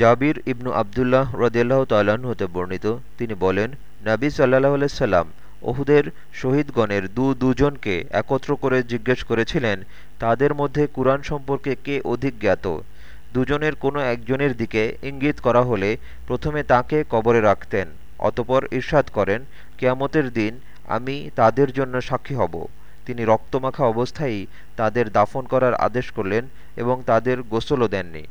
জাবির ইবনু আবদুল্লাহ রদিয়াল্লাহ তাল্লাহ্ন হতে বর্ণিত। তিনি বলেন, নাবী সাল্লাহ আলাইসাল্লাম ওহুদের শহীদগণের দু দুজনকে একত্র করে জিজ্ঞেস করেছিলেন, তাদের মধ্যে কুরআন সম্পর্কে কে অধিক জ্ঞাত? দুজনের কোনো একজনের দিকে ইঙ্গিত করা হলে প্রথমে তাকে কবরে রাখতেন, অতপর ঈর্ষাদ করেন, কেয়ামতের দিন আমি তাদের জন্য সাক্ষী হব। তিনি রক্তমাখা অবস্থায়ই তাদের দাফন করার আদেশ করলেন এবং তাদের গোসলও দেননি।